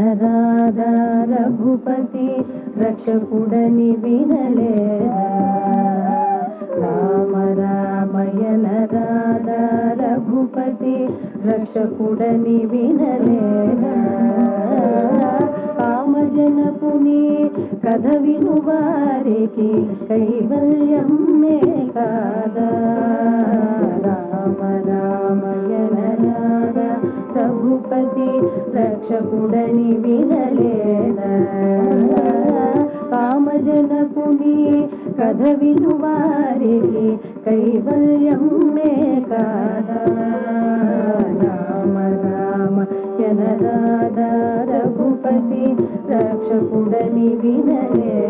వినరాదా రఘుపతి రక్షకుడని వినలేదా? రామ రామయన రాధా రఘుపతి రక్షకుడని వినలేదా? కామజనపుని కథ విను వారికి కైవల్యమే కాదా? రామ రామయన రాధా ప్రభుపతి రక్షకుడని వినలేదా? కామజనకుని కథ విను వారికి కైవల్యమే కాదా? రామ రామ జనరాధ రఘుపతి రక్షకుడని వినలే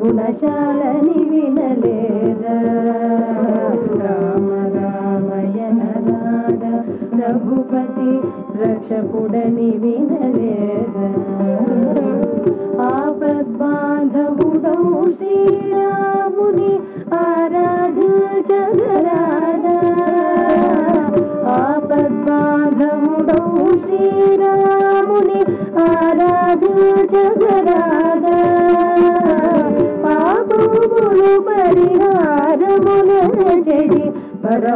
గుణశాలని వినలేదా? రామ రామయన రాధ రఘుపతి రక్షకుడని వినలేదా? ఆపద్బాంధవుడౌ శ్రీరాముని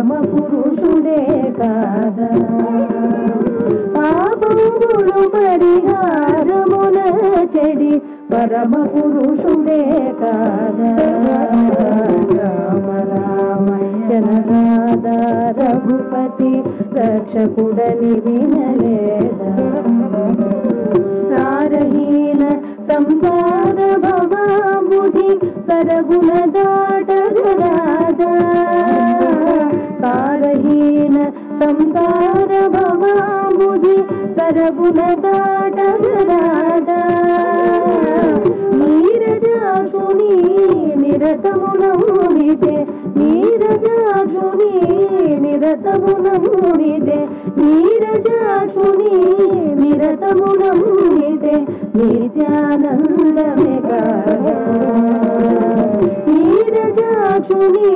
పరమ పురుషుడే కాదా? పాపములు పరిహారముల చెడి పరమ పురుషుడే కాదా? రామ రామయ్యన రాధా రఘుపతి రక్షకుడని వినలేదా? సారహీన సంసార భవాబుధి సరగుణదా ప్రభుల దాటగరాదా నీరజాసుని నిరతమునముడితే నీరజాసుని నిరతమునముడితే నీరజాసుని నిరతమునముడితే నిత్యానందమే కాదా నీరజాసుని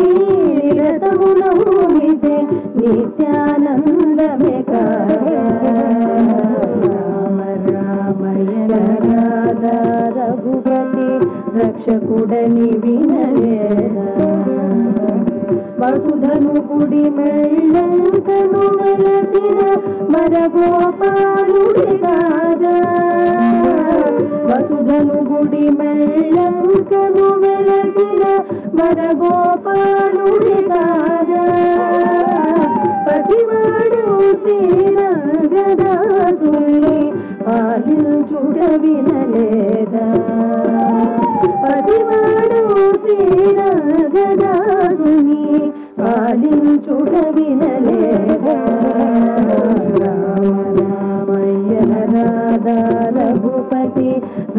నిరతమునముడితే కుడని వినలేదా? వసుధను గుడి మెళ్ళంతను వెలసిన మరగోపాలుడి కాదా? వసుధను గుడి మెళ్ళంతను వెలసిన మరగోపాలుడి కాదా?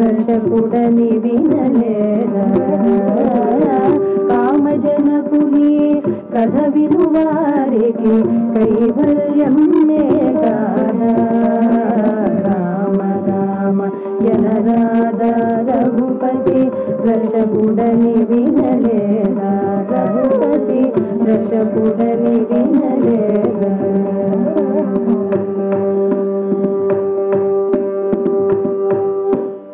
రఘుపతి రక్షకుడని వినలేదా? కామజనకుని కథ వినువారికి కైవల్యం కైవల్యమే కాదా రామ రామ జనరాధ రఘుపతి రక్షకుడని వినలేదా? రఘుపతి రక్షకుడని